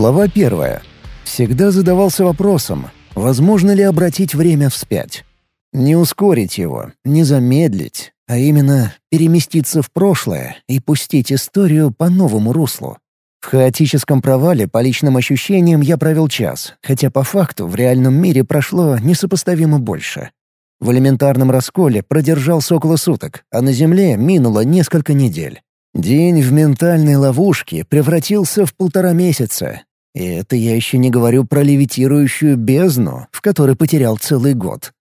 Глава первая. Всегда задавался вопросом, возможно ли обратить время вспять. Не ускорить его, не замедлить, а именно переместиться в прошлое и пустить историю по новому руслу. В хаотическом провале по личным ощущениям я провел час, хотя по факту в реальном мире прошло несопоставимо больше. В элементарном расколе продержался около суток, а на Земле минуло несколько недель. День в ментальной ловушке превратился в полтора месяца. И это я еще не говорю про левитирующую бездну, в которой потерял целый год.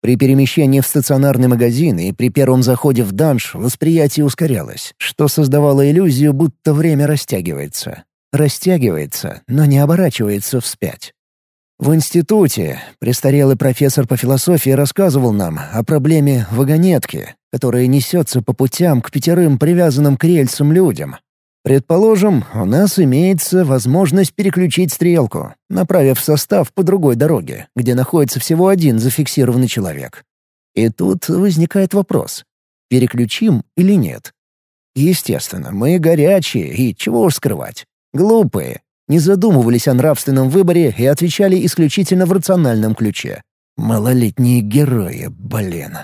При перемещении в стационарный магазин и при первом заходе в данж восприятие ускорялось, что создавало иллюзию, будто время растягивается. Растягивается, но не оборачивается вспять. В институте престарелый профессор по философии рассказывал нам о проблеме вагонетки, которая несется по путям к пятерым привязанным к рельсам людям. Предположим, у нас имеется возможность переключить стрелку, направив состав по другой дороге, где находится всего один зафиксированный человек. И тут возникает вопрос, переключим или нет? Естественно, мы горячие и чего уж скрывать. Глупые, не задумывались о нравственном выборе и отвечали исключительно в рациональном ключе. Малолетние герои, блин.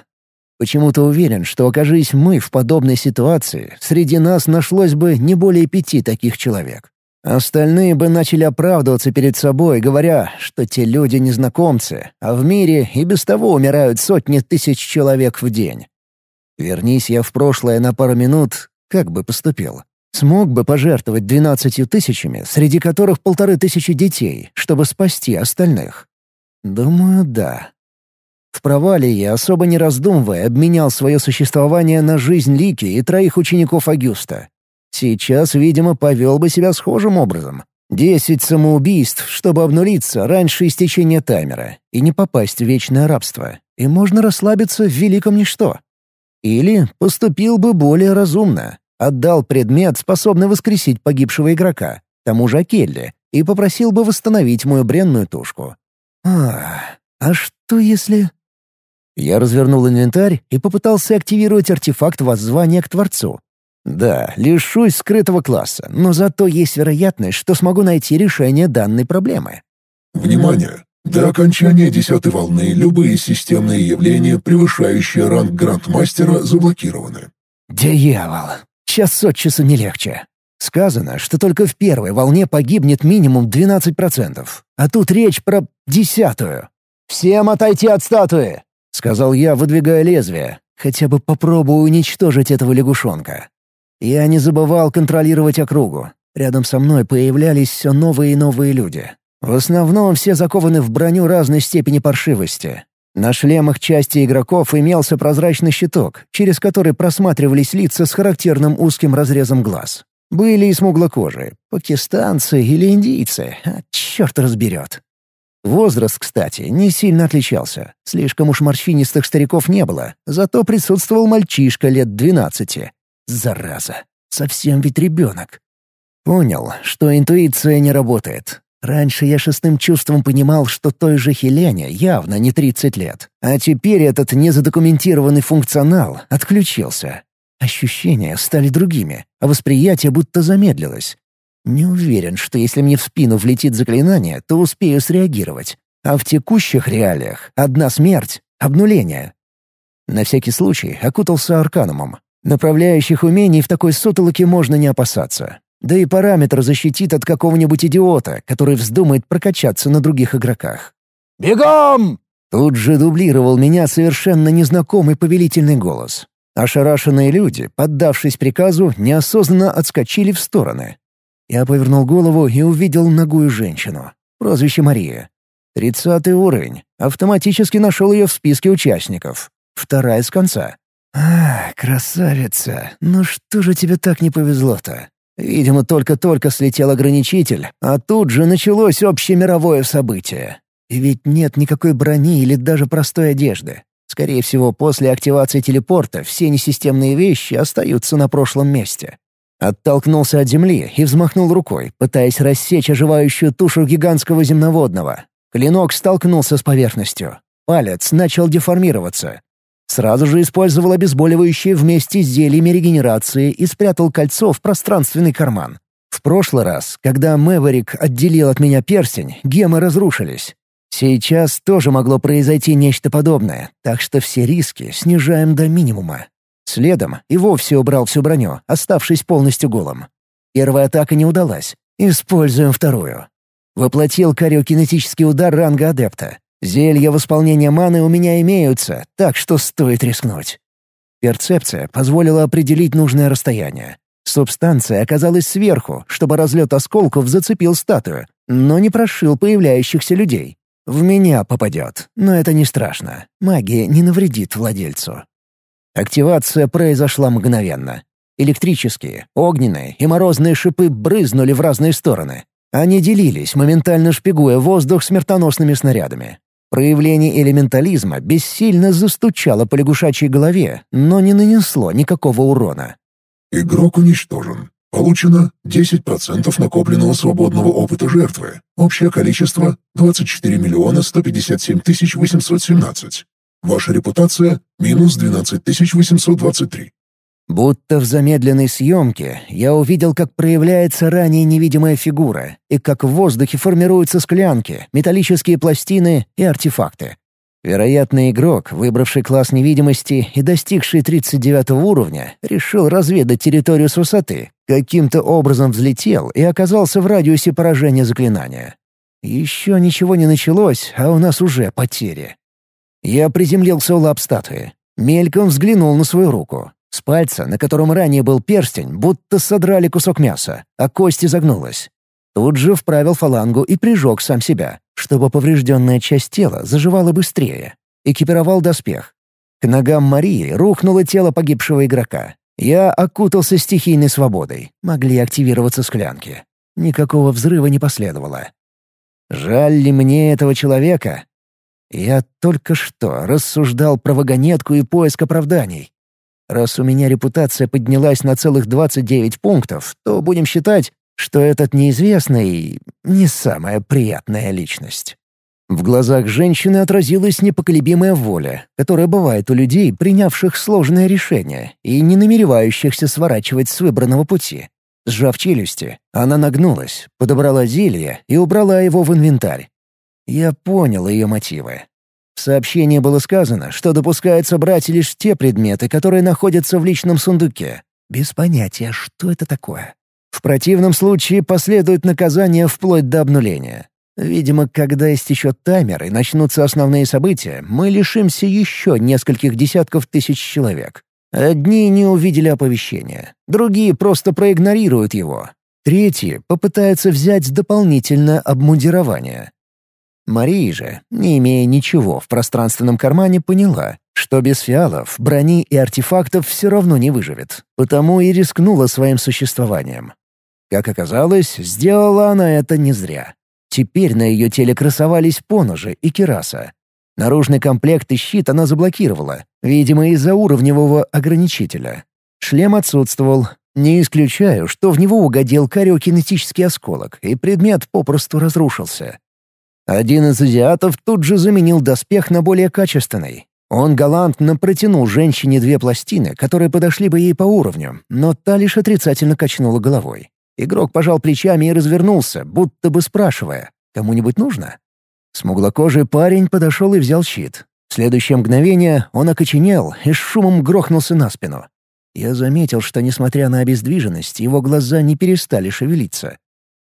Почему-то уверен, что окажись мы в подобной ситуации, среди нас нашлось бы не более пяти таких человек. Остальные бы начали оправдываться перед собой, говоря, что те люди незнакомцы, а в мире и без того умирают сотни тысяч человек в день. Вернись я в прошлое на пару минут, как бы поступил? Смог бы пожертвовать двенадцатью тысячами, среди которых полторы тысячи детей, чтобы спасти остальных? Думаю, да. В провале я, особо не раздумывая, обменял свое существование на жизнь Лики и троих учеников Агюста. Сейчас, видимо, повел бы себя схожим образом. Десять самоубийств, чтобы обнулиться раньше истечения таймера и не попасть в вечное рабство. И можно расслабиться в великом ничто. Или поступил бы более разумно, Отдал предмет, способный воскресить погибшего игрока, тому же Келли, и попросил бы восстановить мою бренную тушку. А, а что если... Я развернул инвентарь и попытался активировать артефакт воззвания к Творцу. Да, лишусь скрытого класса, но зато есть вероятность, что смогу найти решение данной проблемы. Внимание! До окончания десятой волны любые системные явления, превышающие ранг грандмастера, заблокированы. Дьявол! Час от часу не легче. Сказано, что только в первой волне погибнет минимум 12%, а тут речь про десятую. «Всем отойти от статуи!» — сказал я, выдвигая лезвие. Хотя бы попробую уничтожить этого лягушонка. Я не забывал контролировать округу. Рядом со мной появлялись все новые и новые люди. В основном все закованы в броню разной степени паршивости. На шлемах части игроков имелся прозрачный щиток, через который просматривались лица с характерным узким разрезом глаз. Были и смуглокожие, пакистанцы или индийцы, а черт разберет. Возраст, кстати, не сильно отличался. Слишком уж морщинистых стариков не было, зато присутствовал мальчишка лет двенадцати. Зараза, совсем ведь ребенок. Понял, что интуиция не работает. Раньше я шестым чувством понимал, что той же Хелене явно не 30 лет. А теперь этот незадокументированный функционал отключился. Ощущения стали другими, а восприятие будто замедлилось. Не уверен, что если мне в спину влетит заклинание, то успею среагировать. А в текущих реалиях одна смерть — обнуление. На всякий случай окутался арканумом. Направляющих умений в такой сутолоке можно не опасаться. Да и параметр защитит от какого-нибудь идиота, который вздумает прокачаться на других игроках. «Бегом!» Тут же дублировал меня совершенно незнакомый повелительный голос. Ошарашенные люди, поддавшись приказу, неосознанно отскочили в стороны. Я повернул голову и увидел ногую женщину. Прозвище Мария. Тридцатый уровень. Автоматически нашел ее в списке участников. Вторая с конца. «А, красавица, ну что же тебе так не повезло-то? Видимо, только-только слетел ограничитель, а тут же началось общемировое событие. И ведь нет никакой брони или даже простой одежды. Скорее всего, после активации телепорта все несистемные вещи остаются на прошлом месте. Оттолкнулся от земли и взмахнул рукой, пытаясь рассечь оживающую тушу гигантского земноводного. Клинок столкнулся с поверхностью. Палец начал деформироваться. Сразу же использовал обезболивающее вместе с зельями регенерации и спрятал кольцо в пространственный карман. В прошлый раз, когда Мэверик отделил от меня перстень, гемы разрушились. Сейчас тоже могло произойти нечто подобное, так что все риски снижаем до минимума. Следом и вовсе убрал всю броню, оставшись полностью голым. Первая атака не удалась. Используем вторую. Воплотил кариокинетический удар ранга адепта. Зелья восполнения маны у меня имеются, так что стоит рискнуть. Перцепция позволила определить нужное расстояние. Субстанция оказалась сверху, чтобы разлет осколков зацепил статую, но не прошил появляющихся людей. В меня попадет, но это не страшно. Магия не навредит владельцу. Активация произошла мгновенно. Электрические, огненные и морозные шипы брызнули в разные стороны. Они делились, моментально шпигуя воздух смертоносными снарядами. Проявление элементализма бессильно застучало по лягушачьей голове, но не нанесло никакого урона. Игрок уничтожен. Получено 10% накопленного свободного опыта жертвы. Общее количество — 24 миллиона 157 тысяч 817. Ваша репутация — минус 12 тысяч 823. Будто в замедленной съемке я увидел, как проявляется ранее невидимая фигура и как в воздухе формируются склянки, металлические пластины и артефакты. Вероятно, игрок, выбравший класс невидимости и достигший 39 уровня, решил разведать территорию с высоты, каким-то образом взлетел и оказался в радиусе поражения заклинания. Еще ничего не началось, а у нас уже потери. Я приземлился у лап статуи. Мельком взглянул на свою руку. С пальца, на котором ранее был перстень, будто содрали кусок мяса, а кость изогнулась. Тут же вправил фалангу и прижег сам себя чтобы поврежденная часть тела заживала быстрее. Экипировал доспех. К ногам Марии рухнуло тело погибшего игрока. Я окутался стихийной свободой. Могли активироваться склянки. Никакого взрыва не последовало. Жаль ли мне этого человека? Я только что рассуждал про вагонетку и поиск оправданий. Раз у меня репутация поднялась на целых 29 пунктов, то будем считать, что этот неизвестный — не самая приятная личность. В глазах женщины отразилась непоколебимая воля, которая бывает у людей, принявших сложное решение и не намеревающихся сворачивать с выбранного пути. Сжав челюсти, она нагнулась, подобрала зелье и убрала его в инвентарь. Я понял ее мотивы. В сообщении было сказано, что допускается брать лишь те предметы, которые находятся в личном сундуке. Без понятия, что это такое. В противном случае последует наказание вплоть до обнуления. Видимо, когда истечет таймер и начнутся основные события, мы лишимся еще нескольких десятков тысяч человек. Одни не увидели оповещения, другие просто проигнорируют его. Третьи попытаются взять дополнительное обмундирование. Мария же, не имея ничего в пространственном кармане, поняла, что без фиалов, брони и артефактов все равно не выживет, потому и рискнула своим существованием. Как оказалось, сделала она это не зря. Теперь на ее теле красовались поножи и кираса. Наружный комплект и щит она заблокировала, видимо, из-за уровневого ограничителя. Шлем отсутствовал. Не исключаю, что в него угодил кариокинетический осколок, и предмет попросту разрушился. Один из азиатов тут же заменил доспех на более качественный. Он галантно протянул женщине две пластины, которые подошли бы ей по уровню, но та лишь отрицательно качнула головой. Игрок пожал плечами и развернулся, будто бы спрашивая, «Кому-нибудь нужно?» Смуглокожий парень подошел и взял щит. В следующее мгновение он окоченел и с шумом грохнулся на спину. Я заметил, что, несмотря на обездвиженность, его глаза не перестали шевелиться.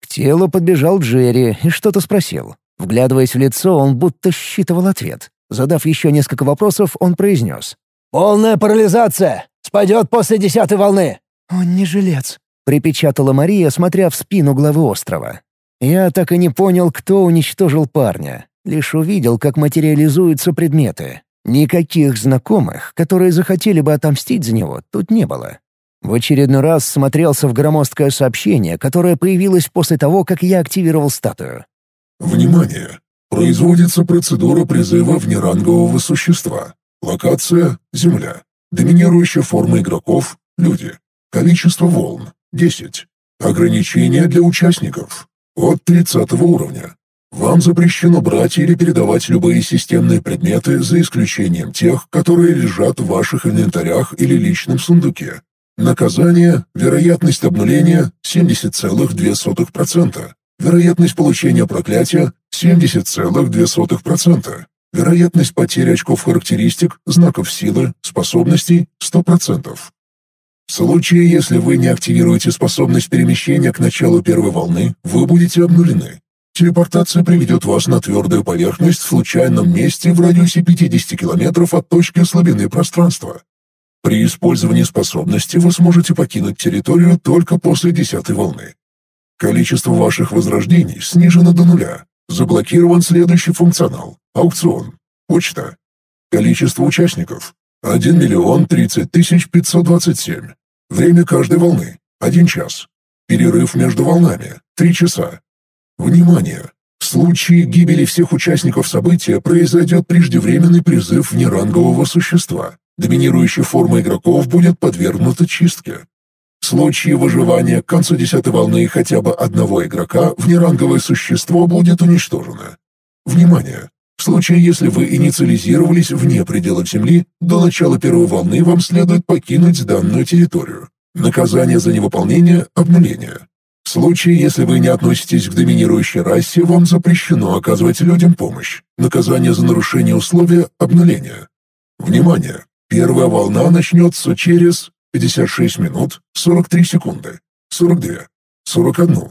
К телу подбежал Джерри и что-то спросил. Вглядываясь в лицо, он будто считывал ответ. Задав еще несколько вопросов, он произнес. «Полная парализация! Спадет после десятой волны!» «Он не жилец», — припечатала Мария, смотря в спину главы острова. Я так и не понял, кто уничтожил парня. Лишь увидел, как материализуются предметы. Никаких знакомых, которые захотели бы отомстить за него, тут не было. В очередной раз смотрелся в громоздкое сообщение, которое появилось после того, как я активировал статую. «Внимание! Производится процедура призыва внерангового существа. Локация — Земля. Доминирующая форма игроков — люди. Количество волн 10. Ограничения для участников. От 30 уровня. Вам запрещено брать или передавать любые системные предметы за исключением тех, которые лежат в ваших инвентарях или личном сундуке. Наказание, вероятность обнуления 70,2%. Вероятность получения проклятия 70,2%. Вероятность потери очков характеристик, знаков силы, способностей 100%. В случае, если вы не активируете способность перемещения к началу первой волны, вы будете обнулены. Телепортация приведет вас на твердую поверхность в случайном месте в радиусе 50 километров от точки слабины пространства. При использовании способности вы сможете покинуть территорию только после десятой волны. Количество ваших возрождений снижено до нуля. Заблокирован следующий функционал – аукцион. Почта. Количество участников – 1 миллион 30 тысяч 527. Время каждой волны – 1 час. Перерыв между волнами – 3 часа. Внимание! В случае гибели всех участников события произойдет преждевременный призыв нерангового существа. Доминирующая форма игроков будет подвергнута чистке. Случае выживания к концу десятой волны хотя бы одного игрока внеранговое существо будет уничтожено. Внимание! В случае, если вы инициализировались вне пределов Земли, до начала первой волны вам следует покинуть данную территорию. Наказание за невыполнение – обнуление. В случае, если вы не относитесь к доминирующей расе, вам запрещено оказывать людям помощь. Наказание за нарушение условия – обнуление. Внимание! Первая волна начнется через 56 минут 43 секунды, 42, 41.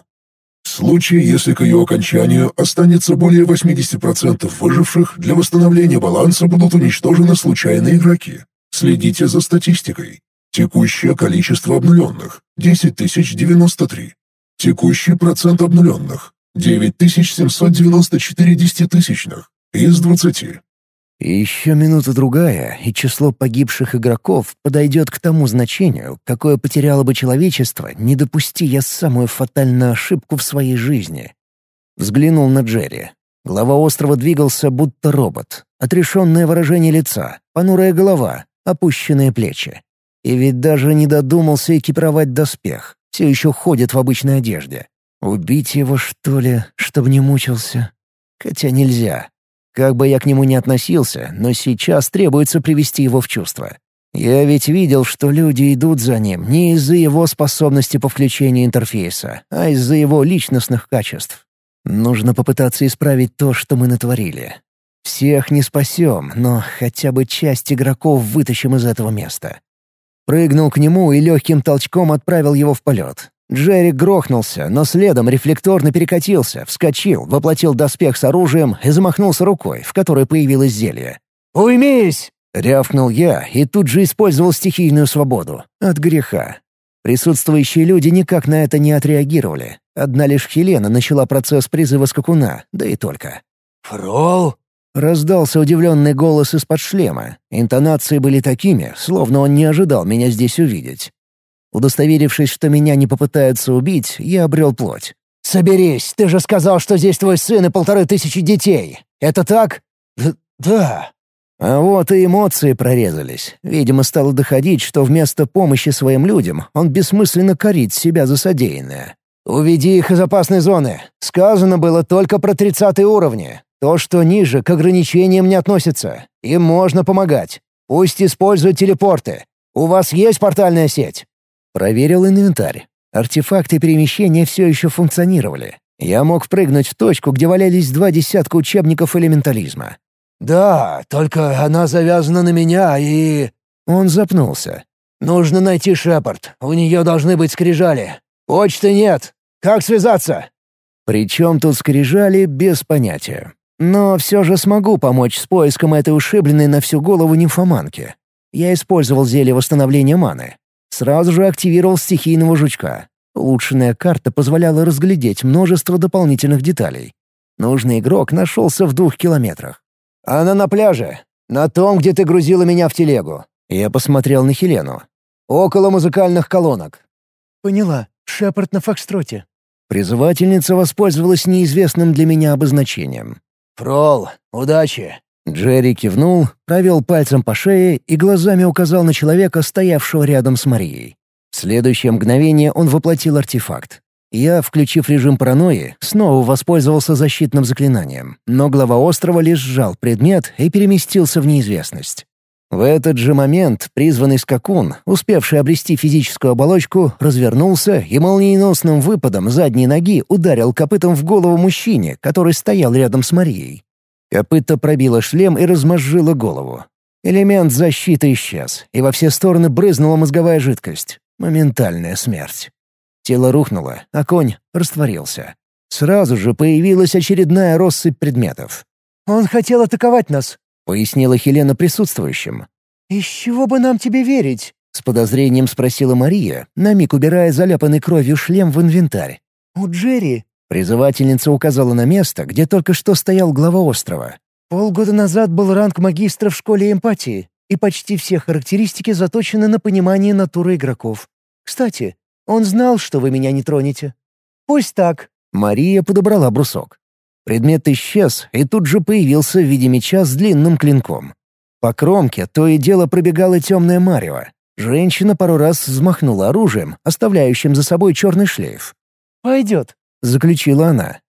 В случае, если к ее окончанию останется более 80% выживших, для восстановления баланса будут уничтожены случайные игроки. Следите за статистикой. Текущее количество обнуленных – 10093. Текущий процент обнуленных – 9794 десятитысячных из 20. Еще минута-другая, и число погибших игроков подойдет к тому значению, какое потеряло бы человечество, не допусти я самую фатальную ошибку в своей жизни. Взглянул на Джерри. Глава острова двигался, будто робот. Отрешенное выражение лица, понурая голова, опущенные плечи. И ведь даже не додумался экипировать доспех. Все еще ходит в обычной одежде. Убить его, что ли, чтобы не мучился? Хотя нельзя. Как бы я к нему ни относился, но сейчас требуется привести его в чувство. Я ведь видел, что люди идут за ним не из-за его способности по включению интерфейса, а из-за его личностных качеств. Нужно попытаться исправить то, что мы натворили. Всех не спасем, но хотя бы часть игроков вытащим из этого места. Прыгнул к нему и легким толчком отправил его в полет. Джерри грохнулся, но следом рефлекторно перекатился, вскочил, воплотил доспех с оружием и замахнулся рукой, в которой появилось зелье. «Уймись!» — рявкнул я и тут же использовал стихийную свободу. От греха. Присутствующие люди никак на это не отреагировали. Одна лишь Хелена начала процесс призыва скакуна, да и только. «Фрол?» — раздался удивленный голос из-под шлема. Интонации были такими, словно он не ожидал меня здесь увидеть. Удостоверившись, что меня не попытаются убить, я обрел плоть. «Соберись, ты же сказал, что здесь твой сын и полторы тысячи детей. Это так?» Д «Да». А вот и эмоции прорезались. Видимо, стало доходить, что вместо помощи своим людям он бессмысленно корит себя за содеянное. «Уведи их из опасной зоны. Сказано было только про тридцатые уровни. То, что ниже, к ограничениям не относится. Им можно помогать. Пусть используют телепорты. У вас есть портальная сеть?» Проверил инвентарь. Артефакты перемещения все еще функционировали. Я мог впрыгнуть в точку, где валялись два десятка учебников элементализма. «Да, только она завязана на меня и...» Он запнулся. «Нужно найти Шепард. У нее должны быть скрижали. Почты нет. Как связаться?» Причем тут скрижали без понятия. Но все же смогу помочь с поиском этой ушибленной на всю голову нимфоманки. Я использовал зелье восстановления маны. Сразу же активировал стихийного жучка. Улучшенная карта позволяла разглядеть множество дополнительных деталей. Нужный игрок нашелся в двух километрах. «Она на пляже. На том, где ты грузила меня в телегу». Я посмотрел на Хелену. «Около музыкальных колонок». «Поняла. Шепард на фокстроте». Призывательница воспользовалась неизвестным для меня обозначением. «Фрол, удачи!» Джерри кивнул, провел пальцем по шее и глазами указал на человека, стоявшего рядом с Марией. В следующее мгновение он воплотил артефакт. Я, включив режим паранойи, снова воспользовался защитным заклинанием, но глава острова лишь сжал предмет и переместился в неизвестность. В этот же момент призванный скакун, успевший обрести физическую оболочку, развернулся и молниеносным выпадом задней ноги ударил копытом в голову мужчине, который стоял рядом с Марией. Копыта пробило шлем и размозжило голову. Элемент защиты исчез, и во все стороны брызнула мозговая жидкость. Моментальная смерть. Тело рухнуло, а конь растворился. Сразу же появилась очередная россыпь предметов. «Он хотел атаковать нас», — пояснила Хелена присутствующим. «Из чего бы нам тебе верить?» — с подозрением спросила Мария, на миг убирая заляпанный кровью шлем в инвентарь. «У Джерри...» — призывательница указала на место, где только что стоял глава острова. «Полгода назад был ранг магистра в школе эмпатии, и почти все характеристики заточены на понимание натуры игроков. Кстати, он знал, что вы меня не тронете. Пусть так». Мария подобрала брусок. Предмет исчез и тут же появился в виде меча с длинным клинком. По кромке то и дело пробегала темная марево. Женщина пару раз взмахнула оружием, оставляющим за собой черный шлейф. «Пойдет», — заключила она.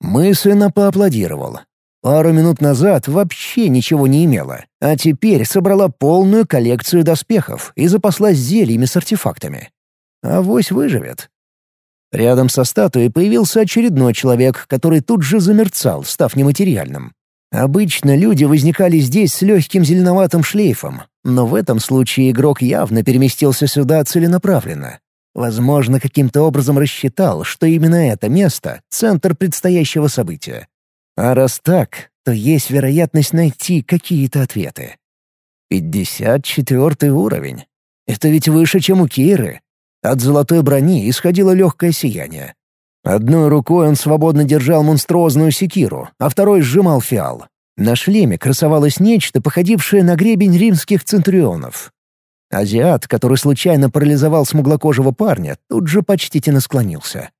Мысленно поаплодировал. Пару минут назад вообще ничего не имела, а теперь собрала полную коллекцию доспехов и запаслась зельями с артефактами. Авось выживет. Рядом со статуей появился очередной человек, который тут же замерцал, став нематериальным. Обычно люди возникали здесь с легким зеленоватым шлейфом, но в этом случае игрок явно переместился сюда целенаправленно. Возможно, каким-то образом рассчитал, что именно это место — центр предстоящего события. А раз так, то есть вероятность найти какие-то ответы. 54 уровень. Это ведь выше, чем у Киры. От золотой брони исходило легкое сияние. Одной рукой он свободно держал монструозную секиру, а второй сжимал фиал. На шлеме красовалось нечто, походившее на гребень римских центурионов. Азиат, который случайно парализовал смуглокожего парня, тут же почтительно склонился.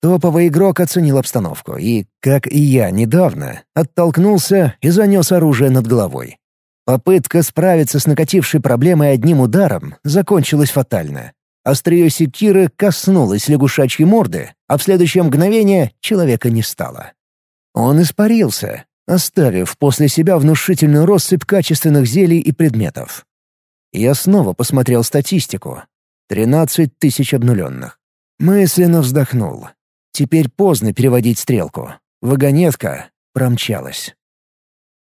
Топовый игрок оценил обстановку и, как и я недавно, оттолкнулся и занес оружие над головой. Попытка справиться с накатившей проблемой одним ударом закончилась фатально. Острие секиры коснулось лягушачьей морды, а в следующее мгновение человека не стало. Он испарился, оставив после себя внушительную россыпь качественных зелий и предметов. Я снова посмотрел статистику. Тринадцать тысяч обнуленных. Мысленно вздохнул. Теперь поздно переводить стрелку. Вагонетка промчалась.